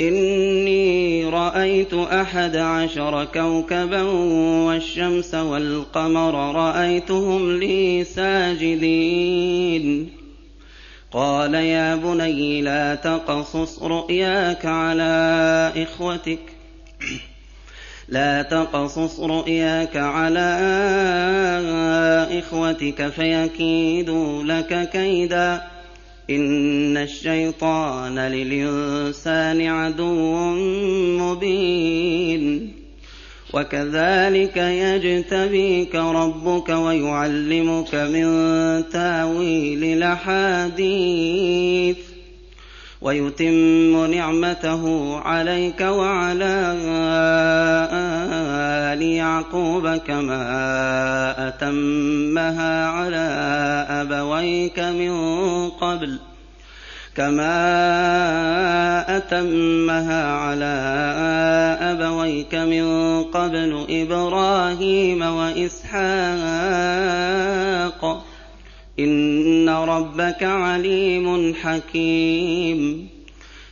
إني رأيت أحد عشر كوكبا والشمس والقمر رأيتهم لي ساجدين. قال يا بني لا تقصص رؤياك على إخوتك. لا تقصص رؤياك على إخوتك فيكيدوا لك كيداً. إن الشيطان للإنسان عدو مبين. وكذلك يجتبيك ربك ويعلمك من تاويل الأحاديث ويتم نعمته عليك وعلى آل يعقوب كما أتمها على أبويك من قبل كما أتمها على أبويك من قبل إبراهيم وإسحاق. إن ربك عليم حكيم.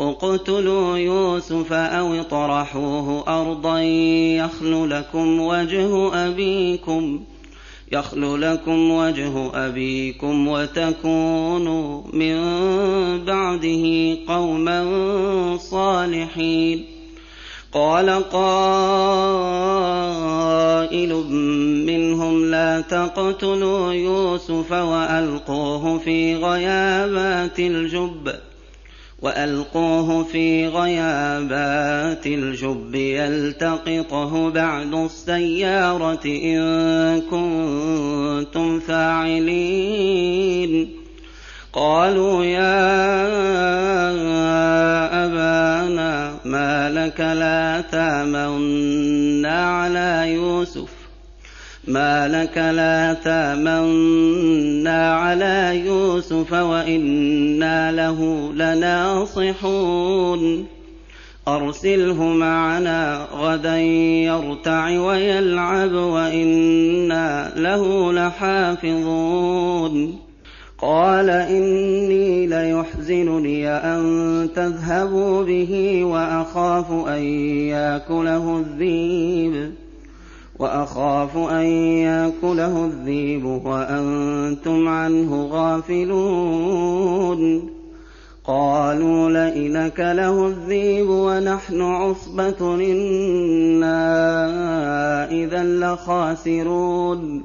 اقتلوا يوسف أو اطرحوه أرضا يخل لكم وجه أبيكم يخل لكم وجه أبيكم وتكونوا من بعده قوما صالحين. قال قائل منهم لا تقتلوا يوسف وألقوه في غيابات الجب. وألقوه في غيابات الجب يلتقطه بعد السيارة إن كنتم فاعلين. قالوا يا أبانا ما لك لا تامنا على يوسف ما لك لا تامنا على يوسف وإنا له لناصحون. أرسله معنا غدا يرتع ويلعب وإنا له لحافظون. قال إني ليحزنني أن تذهبوا به وأخاف أن يأكله الذيب وأخاف أن يأكله الذيب وأنتم عنه غافلون. قالوا لئن أكله الذيب ونحن عصبة إنا إذا لخاسرون.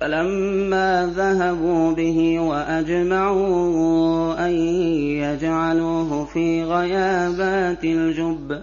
فلما ذهبوا به وأجمعوا أن يجعلوه في غيابات الجب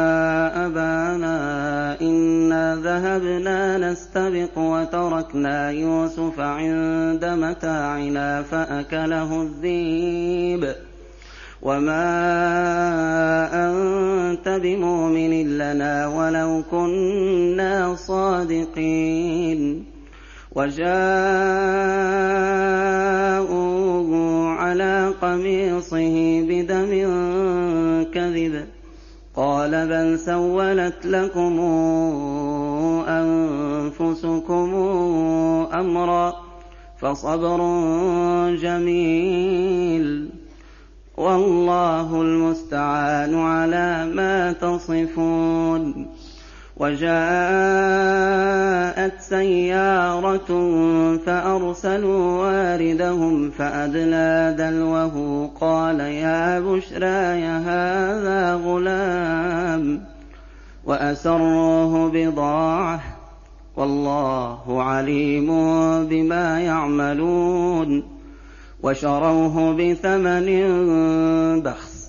ذهبنا نستبق وتركنا يوسف عند متاعنا فأكله الذيب وما أنت بمؤمن لنا ولو كنا صادقين وجاءوا على قميصه بدم كذب قال بل سولت لكم أنفسكم أمرا فصبر جميل والله المستعان على ما تصفون وجاءت سيارة فأرسلوا واردهم فأدلى دلوه قال يا بشرى هذا غلام وأسروه بضاعة. والله عليم بما يعملون. وشروه بثمن بخس.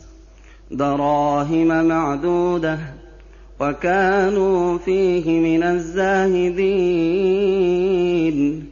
دراهم معدودة. وكانوا فيه من الزاهدين.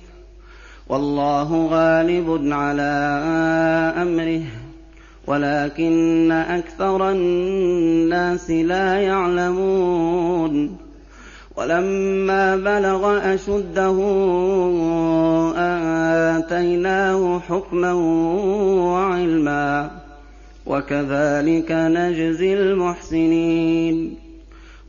والله غالب على أمره ولكن أكثر الناس لا يعلمون. ولما بلغ أشده آتيناه حكما وعلما وكذلك نجزي المحسنين.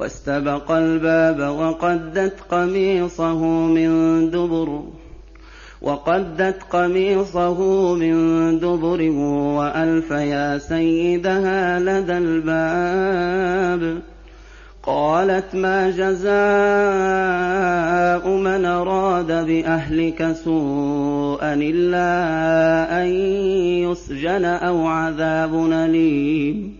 واستبق الباب وقدت قميصه من دبر وقدت قميصه من دبر وألف يا سيدها لدى الباب. قالت ما جزاء من أراد بأهلك سوءا إلا أن يسجن أو عذاب أليم.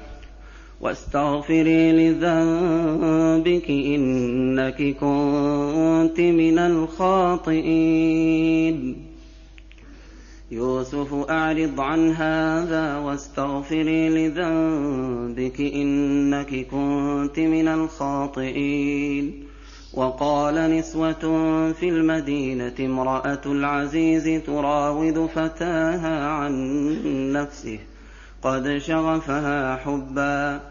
واستغفري لذنبك إنك كنت من الخاطئين. يوسف أعرض عن هذا واستغفري لذنبك إنك كنت من الخاطئين. وقال نسوة في المدينة امرأة العزيز تراود فتاها عن نفسه قد شغفها حبا.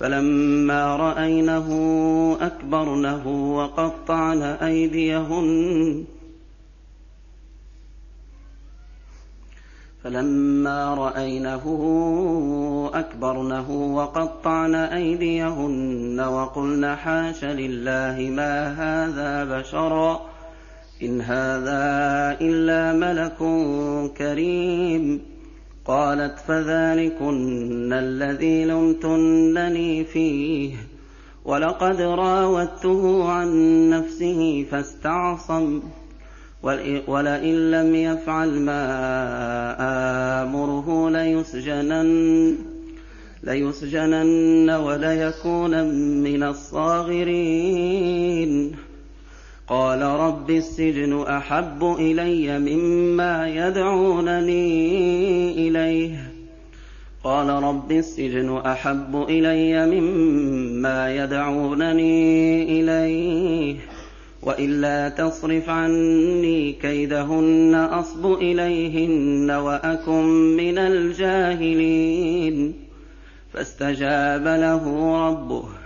فلما رأينه أكبرنه وقطعن أيديهن. فلما رأينه أكبرنه وقطعن أيديهن وقلن حاش لله ما هذا بشرا. إن هذا إلا ملك كريم. قالت فذلكن الذي لمتنني فيه. ولقد راودته عن نفسه فاستعصم. ولئن لم يفعل ما آمره ليسجنن ليسجنن وليكون من الصاغرين. قال رب السجن أحب إلي مما يدعونني إليه. قال رب السجن أحب إلي مما يدعونني إليه. وإلا تصرف عني كيدهن أصب إليهن وأكن من الجاهلين. فاستجاب له ربه.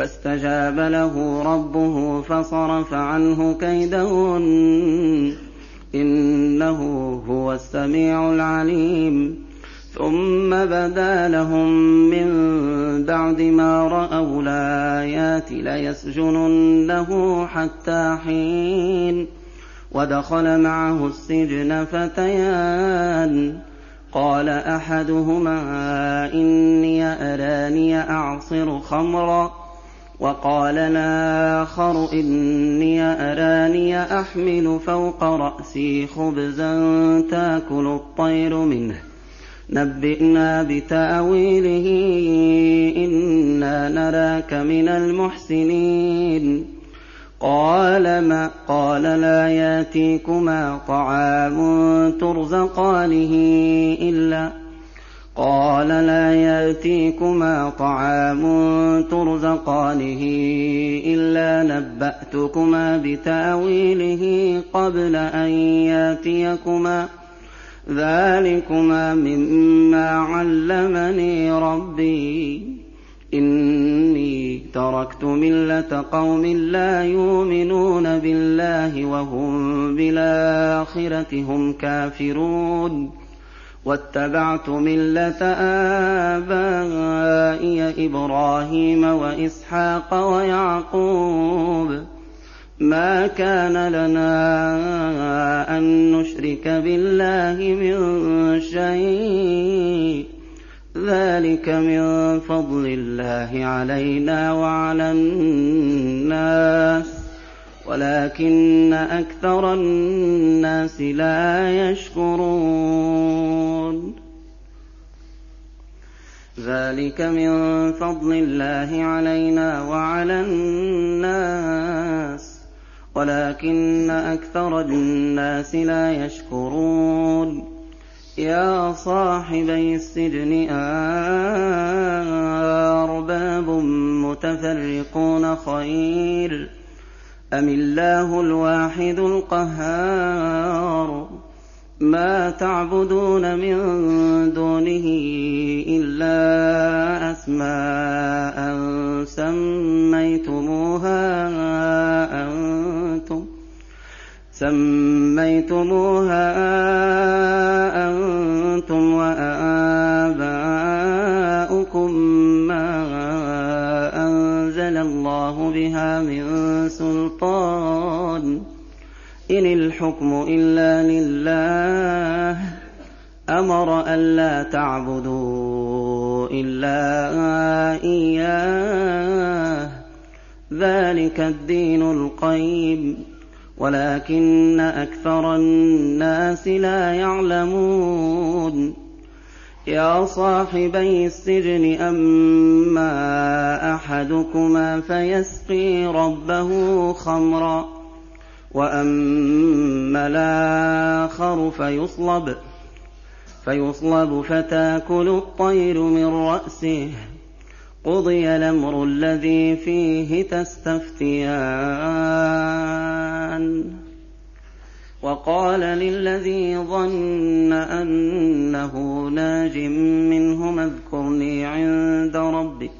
فاستجاب له ربه فصرف عنه كيدهن. إنه هو السميع العليم. ثم بدا لهم من بعد ما رأوا الآيات ليسجننه حتى حين. ودخل معه السجن فتيان. قال أحدهما إني أراني أعصر خمرا. وقال الآخر إني أراني أحمل فوق رأسي خبزا تأكل الطير منه. نبئنا بتأويله إنا نراك من المحسنين. قال ما قال لا ياتيكما طعام ترزقانه إلا قال لا يأتيكما طعام ترزقانه إلا نبأتكما بتأويله قبل أن يأتيكما ذلكما مما علمني ربي إني تركت ملة قوم لا يؤمنون بالله وهم بالآخرة هم كافرون واتبعت ملة آبائي إبراهيم وإسحاق ويعقوب. ما كان لنا أن نشرك بالله من شيء. ذلك من فضل الله علينا وعلى الناس. ولكن أكثر الناس لا يشكرون. ذلك من فضل الله علينا وعلى الناس ولكن أكثر الناس لا يشكرون يا صاحبي السجن ارباب متفرقون خير ام الله الواحد القهار ما تعبدون من دونه إلا أسماء سميتموها أنتم سميتموها أنتم وآباؤكم ما أنزل الله بها من سلطان إن الحكم إلا لله. أمر ألا تعبدوا إلا إياه. ذلك الدين القيم. ولكن أكثر الناس لا يعلمون. يا صاحبي السجن أما أحدكما فيسقي ربه خمرا. واما الآخر فيصلب فيصلب فتاكل الطير من راسه. قضي الامر الذي فيه تستفتيان. وقال للذي ظن انه ناج منهما اذكرني عند ربك.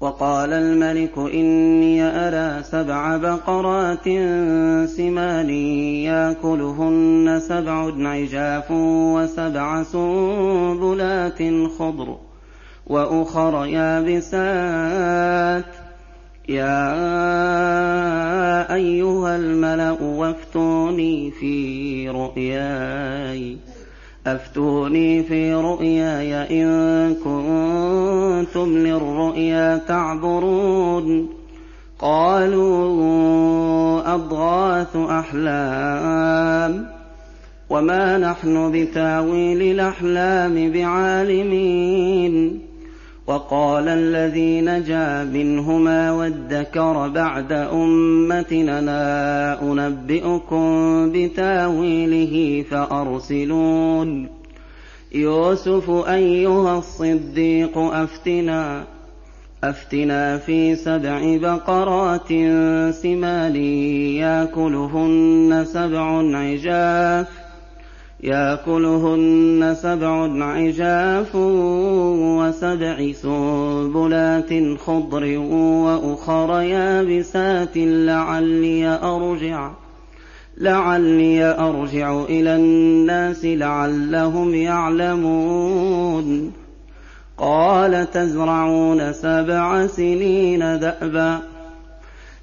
وقال الملك إني أرى سبع بقرات سمان يأكلهن سبع عجاف وسبع سنبلات خضر وأخر يابسات. يا أيها الملأ وافتوني في رؤياي. أفتوني في رؤياي إن كنتم للرؤيا تعبرون. قالوا أضغاث أحلام. وما نحن بتاويل الأحلام بعالمين. وقال الذي نجا منهما وادكر بعد أمتنا أنبئكم بتاويله فأرسلون. يوسف أيها الصديق أفتنا أفتنا في سبع بقرات سمان ياكلهن سبع عجاف. ياكلهن سبع عجاف وسبع سنبلات خضر وأخر يابسات لعلي ارجع لعلي أرجع إلى الناس لعلهم يعلمون. قال تزرعون سبع سنين دأبا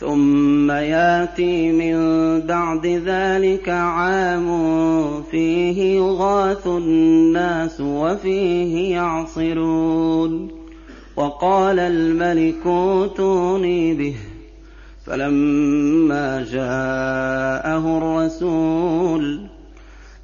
ثم ياتي من بعد ذلك عام فيه يغاث الناس وفيه يعصرون. وقال الملك اوتوني به. فلما جاءه الرسول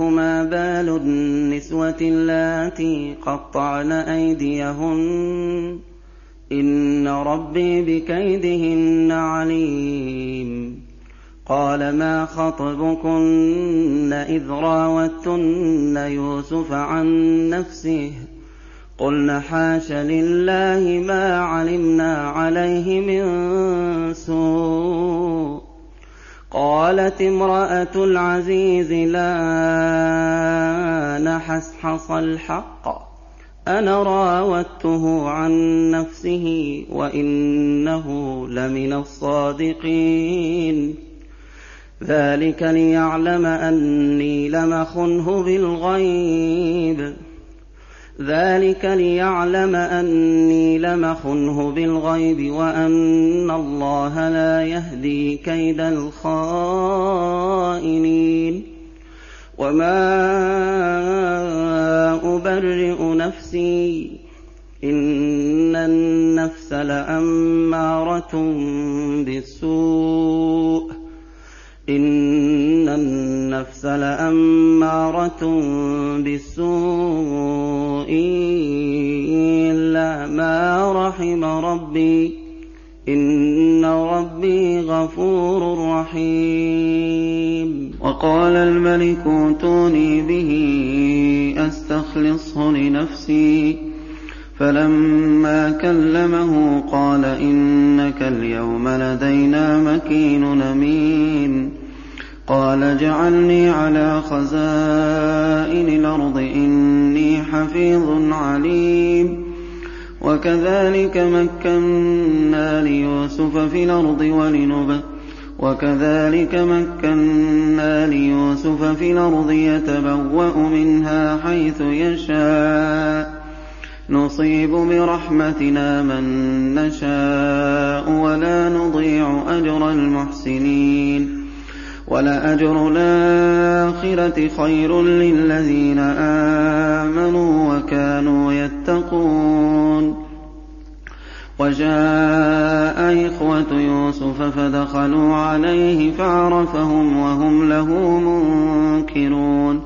ما بال النسوة اللاتي قطعن أيديهن. إن ربي بكيدهن عليم. قال ما خطبكن إذ راوتن يوسف عن نفسه؟ قلن حاش لله ما علمنا عليه من سوء. قالت امرأة العزيز لا نحسحص الحق. أنا راودته عن نفسه وإنه لمن الصادقين. ذلك ليعلم أني لم خنه بالغيب. ذلك ليعلم أني لم خنه بالغيب وأن الله لا يهدي كيد الخائنين وما أبرئ نفسي إن النفس لأمارة بالسوء إن النفس لأمارة بالسوء إلا ما رحم ربي. إن ربي غفور رحيم. وقال الملك ائتوني به أستخلصه لنفسي. فلما كلمه قال إنك اليوم لدينا مكين أمين. قال اجعلني على خزائن الأرض إني حفيظ عليم. وكذلك مكنا ليوسف في الأرض ولنبأ وكذلك مكنا ليوسف في الأرض يتبوأ منها حيث يشاء. نصيب برحمتنا من نشاء ولا نضيع أجر المحسنين. ولأجر الآخرة خير للذين آمنوا وكانوا يتقون. وجاء إخوة يوسف فدخلوا عليه فعرفهم وهم له منكرون.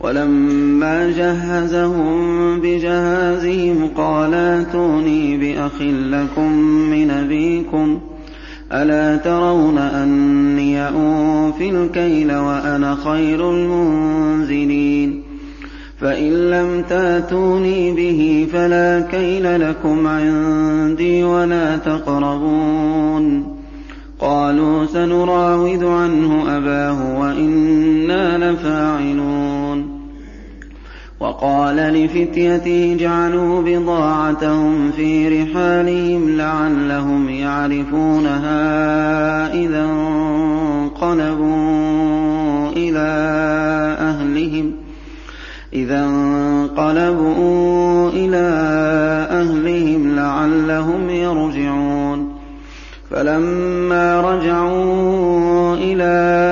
ولما جهزهم بجهازهم قال آتوني بأخ لكم من أبيكم. ألا ترون أني أوفي الكيل وأنا خير المنزلين فإن لم تاتوني به فلا كيل لكم عندي ولا تقربون قالوا سنراود عنه أباه وإنا لفاعلون وقال لفتيته اجعلوا بضاعتهم في رحالهم لعلهم يعرفونها إذا انقلبوا إلى أهلهم إذا انقلبوا إلى أهلهم لعلهم يرجعون فلما رجعوا إلى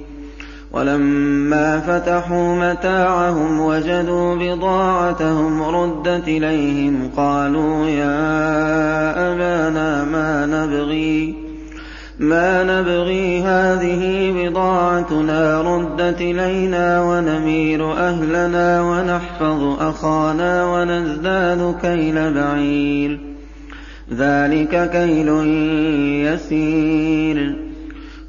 ولما فتحوا متاعهم وجدوا بضاعتهم ردت إليهم قالوا يا أبانا ما نبغي ما نبغي هذه بضاعتنا ردت إلينا ونمير أهلنا ونحفظ أخانا ونزداد كيل بعير ذلك كيل يسير.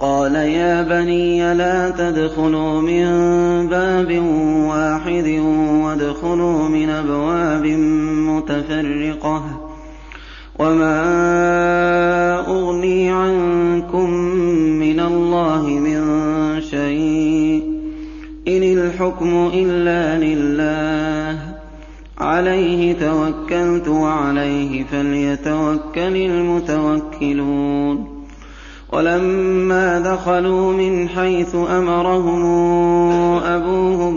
وقال يا بني لا تدخلوا من باب واحد وادخلوا من أبواب متفرقة وما أغني عنكم من الله من شيء إن الحكم إلا لله عليه توكلت وعليه فليتوكل المتوكلون ولما دخلوا من حيث أمرهم أبوهم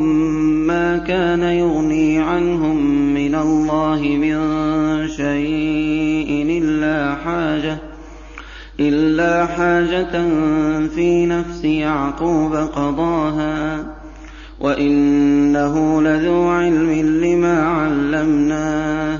ما كان يغني عنهم من الله من شيء إلا حاجة إلا حاجة في نفس يعقوب قضاها. وإنه لذو علم لما علمناه.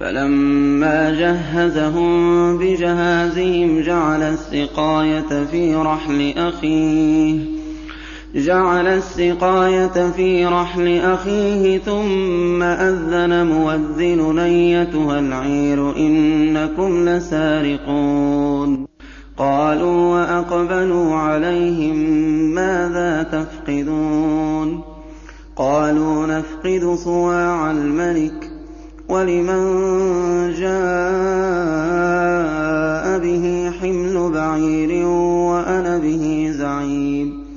فَلَمَّا جَهَّزَهُم بِجَهَازِهِمْ جَعَلَ السِّقَايَةَ فِي رَحْلِ أَخِيهِ جعل السقاية في رحل أخيه ثم أذن مؤذن أيتها العير إنكم لسارقون. قالوا وأقبلوا عليهم ماذا تفقدون؟ قالوا نفقد صواع الملك. وَلِمَن جَاءَ بِهِ حِمْلُ بَعِيرٍ وَأَنَا بِهِ زَعِيمٌ.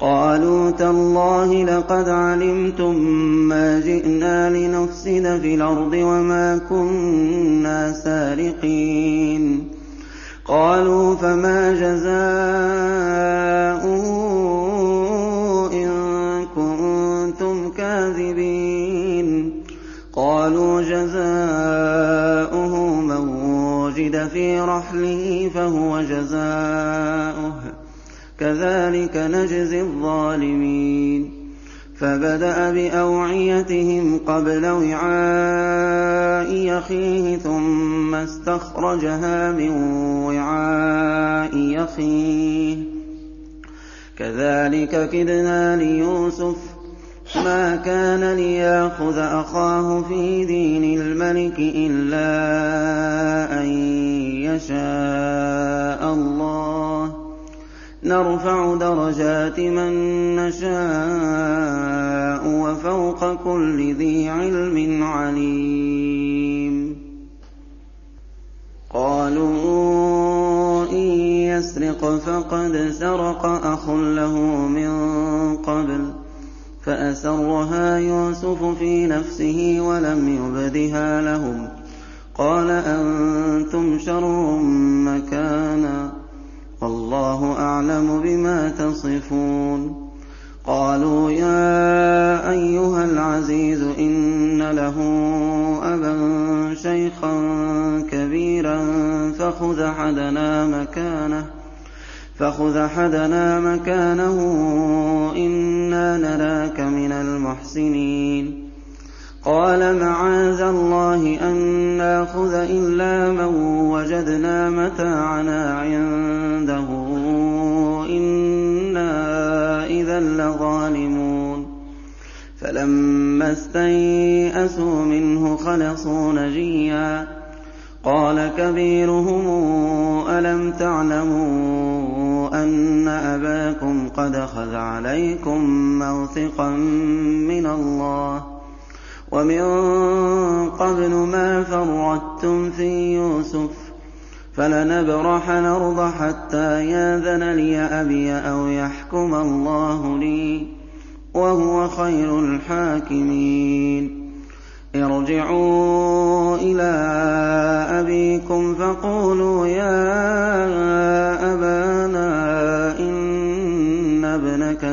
قَالُوا تَاللَّهِ لَقَدْ عَلِمْتُم مَّا جِئْنَا لِنُفْسِدَ فِي الْأَرْضِ وَمَا كُنَّا سَارِقِينَ. قَالُوا فَمَا جَزَاؤُهُ إِن كُنتُمْ كَاذِبِينَ. قَالُوا جَزَاؤُهُ مَن وُجِدَ فِي رَحْلِهِ فَهُوَ جَزَاؤُهُ ۚ. كَذَٰلِكَ نَجْزِي الظَّالِمِينَ. فَبَدَأَ بِأَوْعِيَتِهِمْ قَبْلَ وِعَاءِ أَخِيهِ ثُمَّ اسْتَخْرَجَهَا مِن وِعَاءِ أَخِيهِ ۚ كَذَٰلِكَ كِدْنَا لِيُوسُفَ مَا كَانَ لِيَأْخُذَ أَخَاهُ فِي دِينِ الْمَلِكِ إِلَّا أَن يَشَاءَ اللَّهُ ۚ. نَرْفَعُ دَرَجَاتٍ مَّن نَّشَاءُ ۖ وَفَوْقَ كُلِّ ذِي عِلْمٍ عَلِيمٌ. قَالُوا إِن يَسْرِقْ فَقَدْ سَرَقَ أَخٌ لَّهُ مِن قَبْلُ. فَأَسَرَّهَا يُوسُفُ فِي نَفْسِهِ وَلَمْ يُبْدِهَا لَهُمْ. قَالَ أَنتُمْ شَرٌّ مَّكَانًا ۖ وَاللَّهُ أَعْلَمُ بِمَا تَصِفُونَ. قَالُوا يَا أَيُّهَا الْعَزِيزُ إِنَّ لَهُ أَبًا شَيْخًا كَبِيرًا فَخُذْ أَحَدَنَا مَكَانَهُ. فَخُذْ أَحَدَنَا مَكَانَهُ إِنَّا نَرَاكَ مِنَ الْمُحْسِنِينَ. قَالَ مَعَاذَ اللَّهِ أَن نَّاخُذَ إِلَّا مَن وَجَدْنَا مَتَاعَنَا عِندَهُ إِنَّا إِذًا لَّظَالِمُونَ. فَلَمَّا اسْتَيْأَسُوا مِنْهُ خَلَصُوا نَجِيًّا. قَالَ كَبِيرُهُمْ أَلَمْ تَعْلَمُوا قَدْ أَخَذَ عَلَيْكُم مَّوْثِقًا مِّنَ اللَّهِ وَمِن قَبْلُ مَا فَرَّطتُمْ فِي يُوسُفَ ۖ فَلَنَبْرَحَ الْأَرْضَ حَتَّىٰ يَأْذَنَ لِي أَبِي أَوْ يَحْكُمَ اللَّهُ لِي ۖ وَهُوَ خَيْرُ الْحَاكِمِينَ. ارْجِعُوا إِلَىٰ أَبِيكُمْ فَقُولُوا يَا أَبَانَا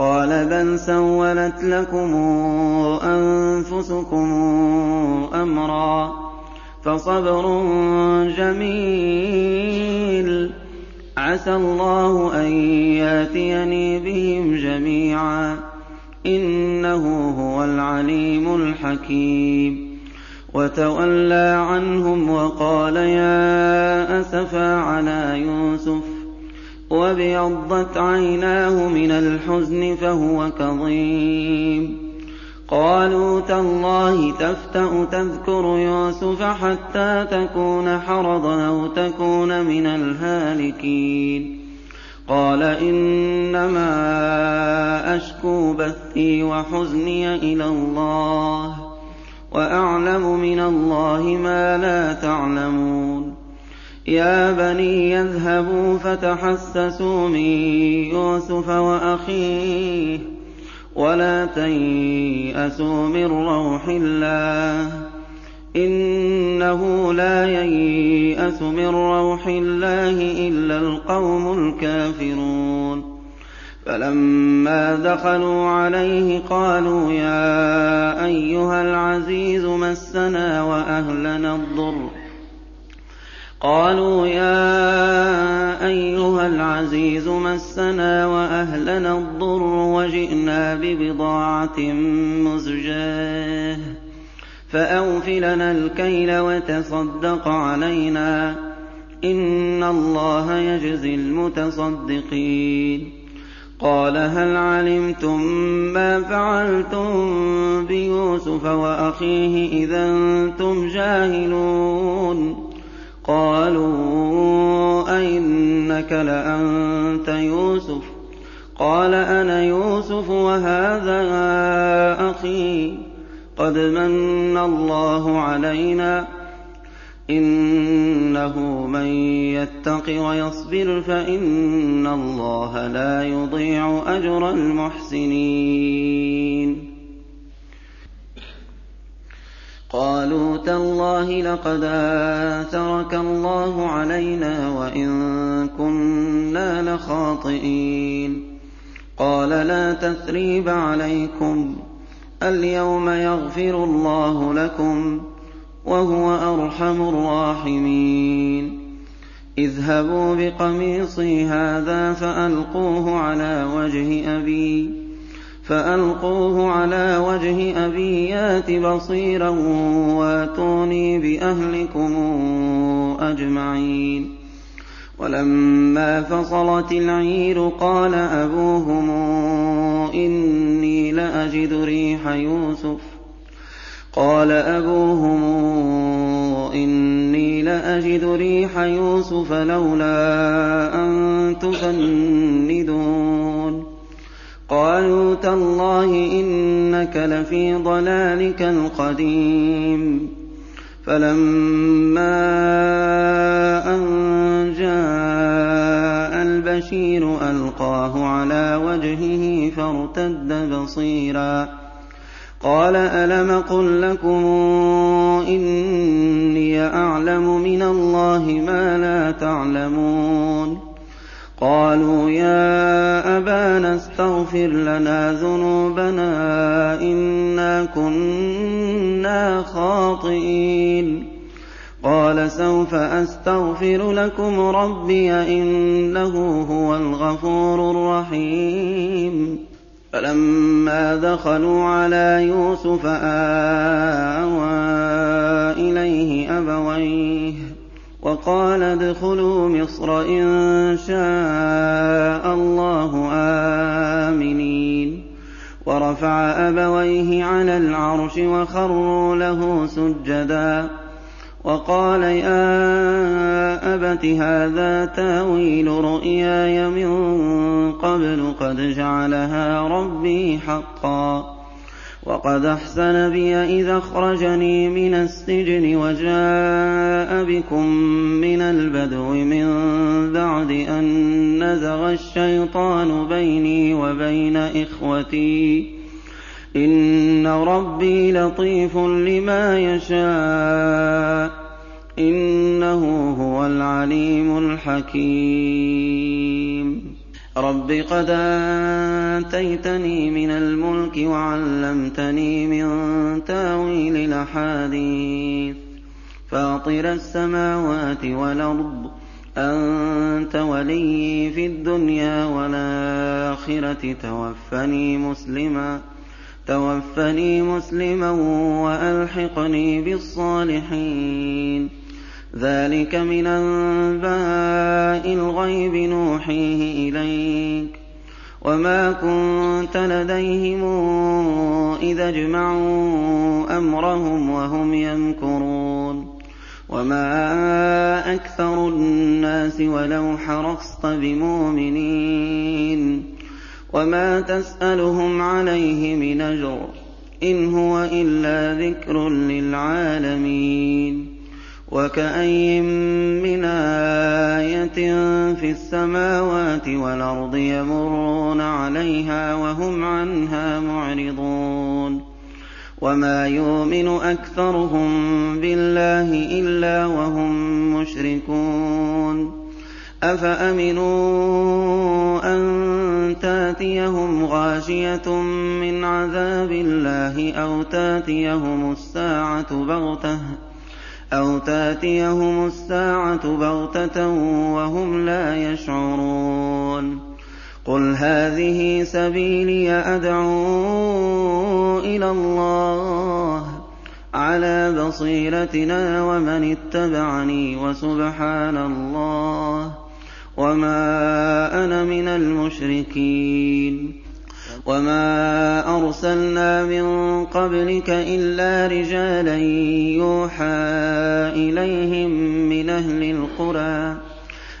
قَالَ بَلْ سَوَّلَتْ لَكُمْ أَنفُسُكُمْ أَمْرًا ۖ فَصَبْرٌ جَمِيلٌ ۖ. عَسَى اللَّهُ أَن يَأْتِيَنِي بِهِمْ جَمِيعًا ۚ. إِنَّهُ هُوَ الْعَلِيمُ الْحَكِيمُ. وَتَوَلَّىٰ عَنْهُمْ وَقَالَ يَا أَسَفَىٰ عَلَىٰ يُوسُفَ ۖ وَابْيَضَّتْ عَيْنَاهُ مِنَ الْحُزْنِ فَهُوَ كَظِيمٌ قَالُوا تَاللَّهِ تَفْتَأُ تَذْكُرُ يُوسُفَ حَتَّىٰ تَكُونَ حَرَضًا أَوْ تَكُونَ مِنَ الْهَالِكِينَ قَالَ إِنَّمَا أَشْكُو بَثِّي وَحُزْنِي إِلَى اللَّهِ وأعلم من الله ما لا تعلمون يا بني اذهبوا فتحسسوا من يوسف وأخيه ولا تيأسوا من روح الله إنه لا ييأس من روح الله إلا القوم الكافرون فلما دخلوا عليه قالوا يا أيها العزيز مسنا وأهلنا الضر قالوا يا أيها العزيز مسنا وأهلنا الضر وجئنا ببضاعة مزجاة فأوف لنا الكيل وتصدق علينا إن الله يجزي المتصدقين قال هل علمتم ما فعلتم بيوسف وأخيه إذا أنتم جاهلون قالوا أئنك لأنت يوسف؟ قال أنا يوسف وهذا أخي. قد من الله علينا. إنه من يتق ويصبر فإن الله لا يضيع أجر المحسنين. قالوا تالله لقد آثرك الله علينا وإن كنا لخاطئين. قال لا تثريب عليكم. اليوم يغفر الله لكم وهو أرحم الراحمين. اذهبوا بقميصي هذا فألقوه على وجه أبي فألقوه على وجه أبي يات بصيرا وأتوني بأهلكم أجمعين. ولما فصلت العير قال أبوهم إني لأجد ريح يوسف. قال أبوهم إني لأجد ريح يوسف لولا أن تفندون. قالوا تالله إنك لفي ضلالك القديم. فلما أن جاء البشير ألقاه على وجهه فارتد بصيرا. قال ألم قل لكم إني أعلم من الله ما لا تعلمون. قالوا يا أبانا استغفر لنا ذنوبنا إنا كنا خاطئين. قال سوف أستغفر لكم ربي إنه هو الغفور الرحيم. فلما دخلوا على يوسف آوى إليه أبويه. وقال ادخلوا مصر إن شاء الله آمنين. ورفع أبويه على العرش وخروا له سجدا. وقال يا أبت هذا تأويل رؤياي من قبل قد جعلها ربي حقا. وقد أحسن بي إذا أخرجني من السجن وجاء بكم من البدو من بعد أن نزغ الشيطان بيني وبين إخوتي. إن ربي لطيف لما يشاء. إنه هو العليم الحكيم. رب قد آتيتني من الملك وعلمتني من تأويل الأحاديث. فاطر السماوات والأرض أنت ولي في الدنيا والآخرة توفني مسلما توفني مسلما وألحقني بالصالحين. ذلك من أنباء الغيب نوحيه إليك. وما كنت لديهم إذا أجمعوا أمرهم وهم يمكرون. وما أكثر الناس ولو حرصت بمؤمنين وما تسألهم عليه من أجر إِنْ هُوَ إِلَّا ذِكْرٌ لِّلْعَالَمِينَ وَكَأَيِّن مِّنْ آيَةٍ فِي السَّمَاوَاتِ وَالْأَرْضِ يَمُرُّونَ عَلَيْهَا وَهُمْ عَنْهَا مُعْرِضُونَ وَمَا يُؤْمِنُ أَكْثَرُهُم بِاللَّهِ إِلَّا وَهُم مُّشْرِكُونَ أَفَأَمِنُوا أَن تَأْتِيَهُمْ غَاشِيَةٌ مِّنْ عَذَابِ اللَّهِ أَوْ تَأْتِيَهُمُ السَّاعَةُ بَغْتَةً أَوْ تَأْتِيَهُمُ السَّاعَةُ بَغْتَةً وَهُمْ لَا يَشْعُرُونَ قُلْ هَٰذِهِ سَبِيلِي أَدْعُو إِلَى اللَّهِ عَلَىٰ بَصِيرَةٍ وَمَنِ اتَّبَعَنِي وَسُبْحَانَ اللَّهِ وَمَا أَنَا مِنَ الْمُشْرِكِينَ وَمَا أَرْسَلْنَا مِن قَبْلِكَ إِلَّا رِجَالًا يُوحَىٰ إِلَيْهِم مِّنْ أَهْلِ الْقُرَىٰ ۗ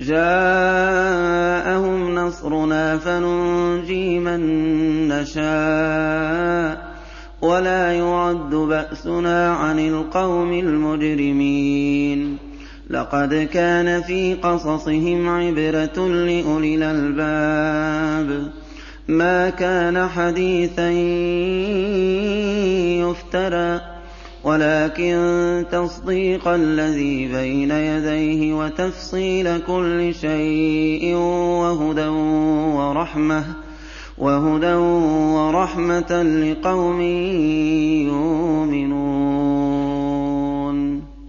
جاءهم نصرنا فننجي من نشاء ولا يرد بأسنا عن القوم المجرمين. لَقَدْ كَانَ فِي قَصَصِهِمْ عِبْرَةٌ لِّأُولِي الْأَلْبَابِ ۗ. مَا كَانَ حَدِيثًا يُفْتَرَىٰ وَلَٰكِن تَصْدِيقَ الَّذِي بَيْنَ يَدَيْهِ وَتَفْصِيلَ كُلِّ شَيْءٍ وَهُدًى وَرَحْمَةً لِّقَوْمٍ يُؤْمِنُونَ.